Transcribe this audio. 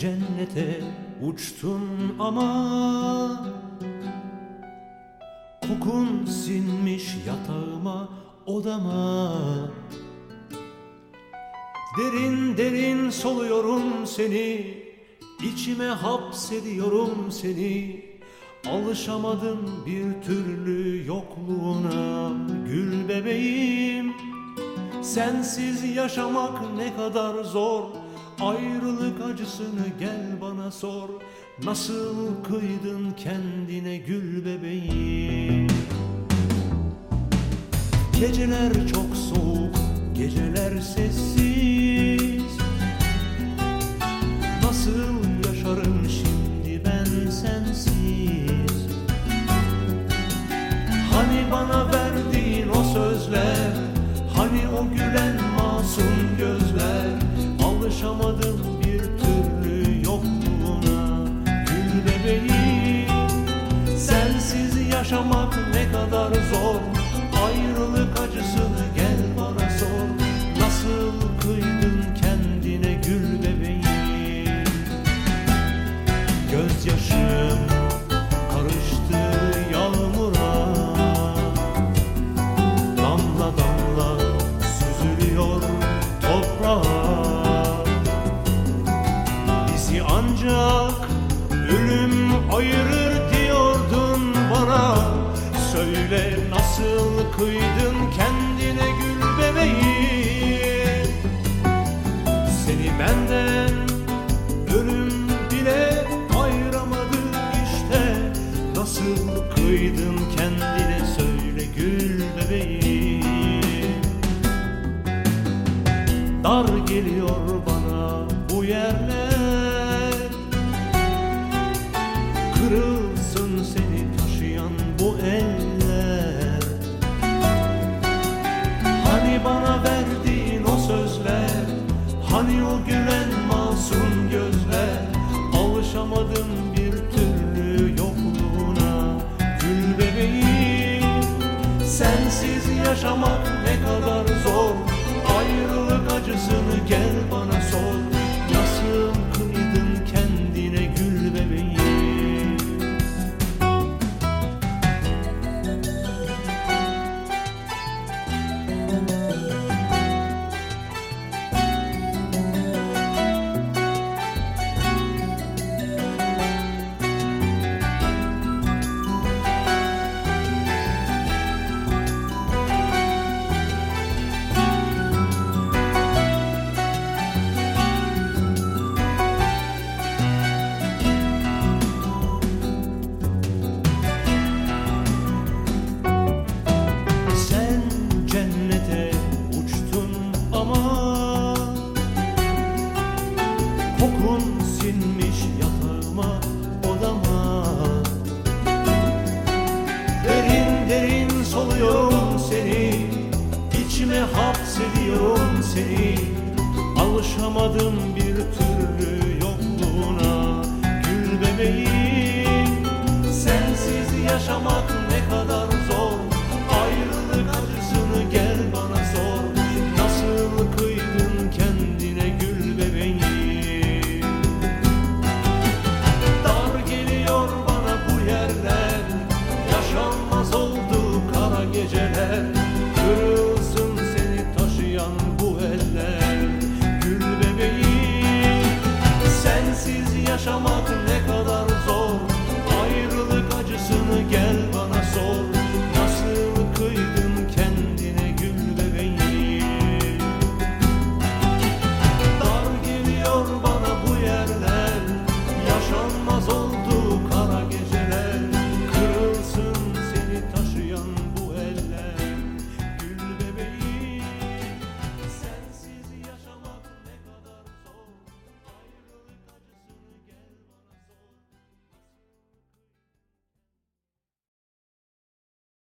Cennete uçtun ama Kokun sinmiş yatağıma odama. Derin derin soluyorum seni içime hapsediyorum seni. Alışamadım bir türlü yokluğuna Gül bebeğim. Sensiz yaşamak ne kadar zor Ayrılık acısını gel bana sor. Nasıl kıydın kendine gül bebeğim? Geceler çok soğuk, geceler sessiz. Nasıl yaşarım şimdi ben sensiz? Hani bana verdiğin o sözler Hani o gülen yaşamak ne kadar zor. Ayrılık acısını gel bana sor. Nasıl kıydın kendine gül bebeğim? Gözyaşım karıştı yağmura. Damla damla süzülüyor toprağa. Bizi ancak ölüm ayırır Söyle nasıl kıydın kendine gül bebeğim? Seni benden ölüm bile ayıramadı işte. Nasıl kıydın kendine söyle gül bebeğim? Dar geliyor bana bu yerler. Kırılsın sözler Hani o gülen masum gözler Alışamadım bir türlü yokluğuna. Gül bebeğim Sensiz yaşamak ne kadar zor. Ayrılık acısını gel bana sor hapsediyorum seni. Alışamadım bir türlü